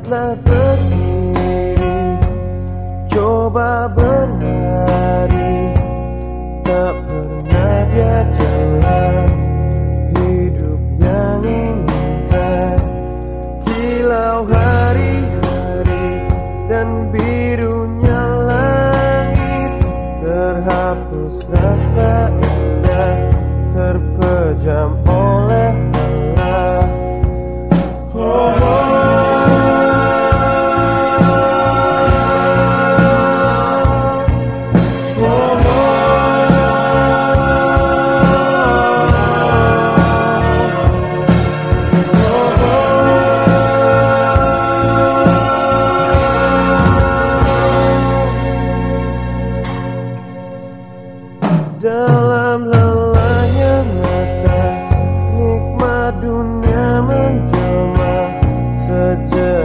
telah berdiri Coba berlari Tak pernah dia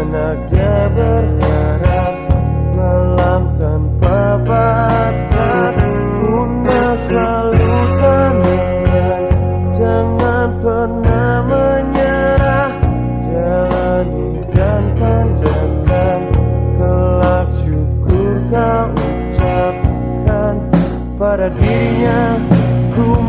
Naga berharap malam tanpa batas. Bunga selalu tanamkan jangan pernah menyerah. Jalani dan panjatkan kelak syukur kau ucapkan pada dirinya. Ku